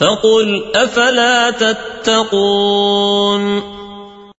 فقل أفلا تتقون